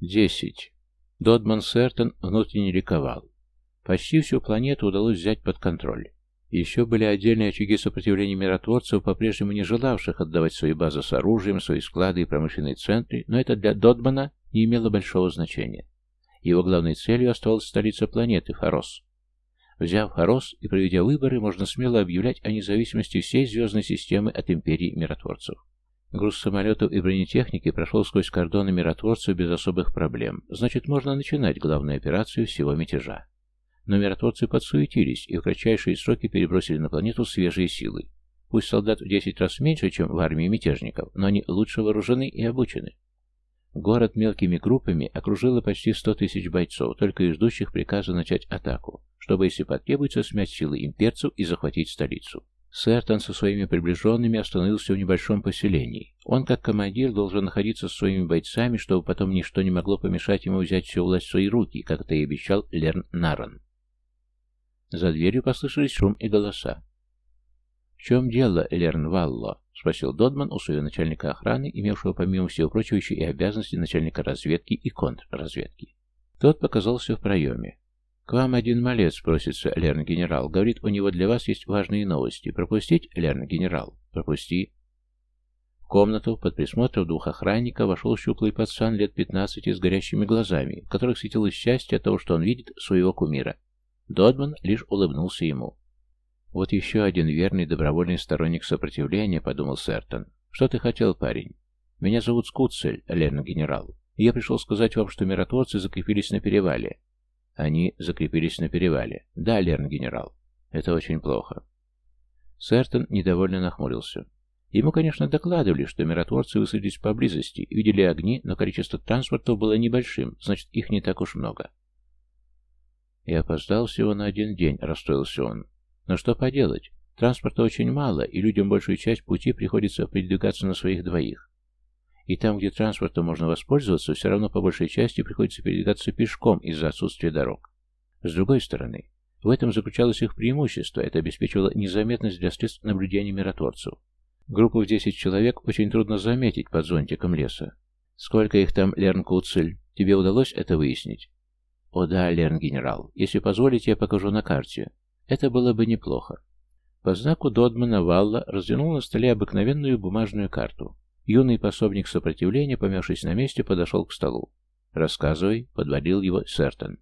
Десять. Додман Сертон внутренне ликовал. Почти всю планету удалось взять под контроль. Еще были отдельные очаги сопротивления миротворцев, по-прежнему не желавших отдавать свои базы с оружием, свои склады и промышленные центры, но это для Додмана не имело большого значения. Его главной целью оставалась столица планеты, Фарос. Взяв Фарос и проведя выборы, можно смело объявлять о независимости всей звездной системы от империи миротворцев. Груз самолетов и бронетехники прошел сквозь кордоны миротворцев без особых проблем. Значит, можно начинать главную операцию всего мятежа. Но миротворцы подсуетились и в кратчайшие сроки перебросили на планету свежие силы. Пусть солдат в 10 раз меньше, чем в армии мятежников, но они лучше вооружены и обучены. Город мелкими группами окружило почти 100 тысяч бойцов, только и ждущих приказа начать атаку, чтобы, если потребуется, смять силы имперцев и захватить столицу. Сертон со своими приближенными остановился в небольшом поселении. Он, как командир, должен находиться со своими бойцами, чтобы потом ничто не могло помешать ему взять всю власть в свои руки, как это и обещал Лерн Наран. За дверью послышались шум и голоса. «В чем дело, Лерн Валло?» — спросил Додман у своего начальника охраны, имевшего, помимо всего прочего, еще и обязанности начальника разведки и контрразведки. Тот показался в проеме. «К вам один малец просится, Лерн-генерал. Говорит, у него для вас есть важные новости. Пропустить, Лерн-генерал? Пропусти». В комнату под присмотром двух охранников вошел щуплый пацан лет пятнадцати с горящими глазами, в которых светилось счастье от того, что он видит своего кумира. Додман лишь улыбнулся ему. «Вот еще один верный добровольный сторонник сопротивления», — подумал Сертон. «Что ты хотел, парень?» «Меня зовут Скуцель, Лерн генерал. И я пришел сказать вам, что миротворцы закрепились на перевале». «Они закрепились на перевале». «Да, Лерн генерал. Это очень плохо». Сертон недовольно нахмурился. Ему, конечно, докладывали, что миротворцы высадились поблизости, видели огни, но количество транспортов было небольшим, значит, их не так уж много. И опоздал всего на один день, расстроился он. Но что поделать? Транспорта очень мало, и людям большую часть пути приходится передвигаться на своих двоих. И там, где транспортом можно воспользоваться, все равно по большей части приходится передвигаться пешком из-за отсутствия дорог. С другой стороны, в этом заключалось их преимущество, это обеспечивало незаметность для средств наблюдения миротворцев. Группу в 10 человек очень трудно заметить под зонтиком леса. Сколько их там, Лерн Куцель? Тебе удалось это выяснить? «О да, Лерн-генерал, если позволите, я покажу на карте. Это было бы неплохо». По знаку Додмана Валла развернул на столе обыкновенную бумажную карту. Юный пособник сопротивления, помявшись на месте, подошел к столу. «Рассказывай», — подводил его Сертон.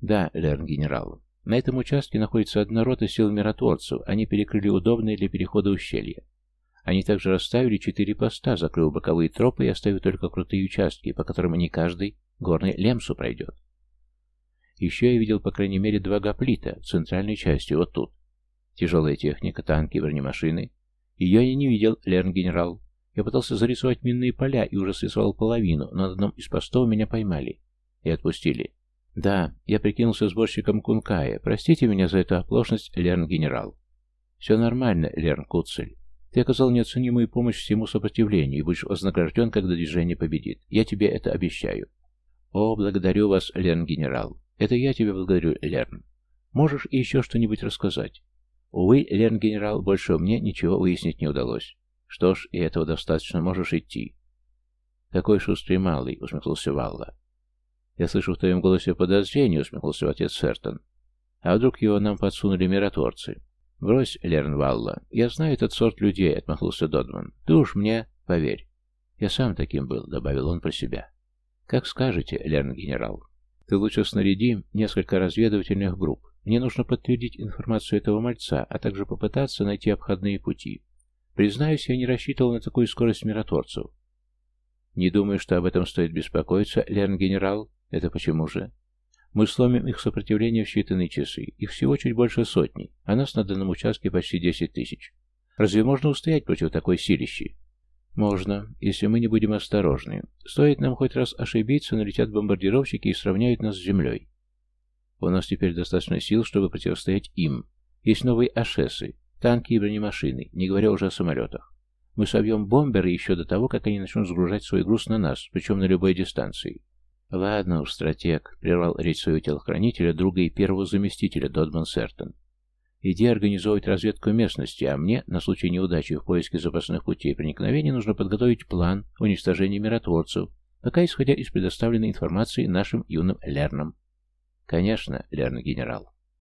«Да, Лерн-генерал. На этом участке находится одна рота сил миротворцев. Они перекрыли удобные для перехода ущелья. Они также расставили четыре поста, закрыв боковые тропы и оставив только крутые участки, по которым не каждый горный лемсу пройдет. Еще я видел по крайней мере два гоплита, центральной части, вот тут. Тяжелая техника, танки, бронемашины. Ее я не видел, Лерн-генерал. Я пытался зарисовать минные поля и уже срисовал половину, но на одном из постов меня поймали. И отпустили. Да, я прикинулся сборщиком Кункая. Простите меня за эту оплошность, Лерн-генерал. Все нормально, Лерн Куцель. Ты оказал неоценимую помощь всему сопротивлению и будешь вознагражден, когда движение победит. Я тебе это обещаю. О, благодарю вас, Лерн-генерал. Это я тебя благодарю, Лерн. Можешь еще что-нибудь рассказать? Увы, Лерн-генерал, больше мне ничего выяснить не удалось. Что ж, и этого достаточно, можешь идти. Какой шустрый малый, усмехнулся Валла. Я слышу в твоем голосе подозрение, усмехнулся отец Сертон. А вдруг его нам подсунули миротворцы? Брось, Лерн Валла. Я знаю этот сорт людей, отмахнулся Додман. Ты уж мне поверь. Я сам таким был, добавил он про себя. Как скажете, Лерн-генерал. Ты лучше снаряди несколько разведывательных групп. Мне нужно подтвердить информацию этого мальца, а также попытаться найти обходные пути. Признаюсь, я не рассчитывал на такую скорость миротворцев. Не думаю, что об этом стоит беспокоиться, Лерн-генерал. Это почему же? Мы сломим их сопротивление в считанные часы. Их всего чуть больше сотни, а нас на данном участке почти десять тысяч. Разве можно устоять против такой силищи? Можно, если мы не будем осторожны. Стоит нам хоть раз ошибиться, налетят бомбардировщики и сравняют нас с землей. У нас теперь достаточно сил, чтобы противостоять им. Есть новые ашесы, танки и бронемашины, не говоря уже о самолетах. Мы собьем бомберы еще до того, как они начнут сгружать свой груз на нас, причем на любой дистанции. Ладно уж, стратег, прервал речь своего телохранителя, друга и первого заместителя Додман Сертон. Иди организовывать разведку местности, а мне, на случай неудачи в поиске запасных путей проникновения, нужно подготовить план уничтожения миротворцев, пока исходя из предоставленной информации нашим юным Лерном. Конечно, Лерн-генерал.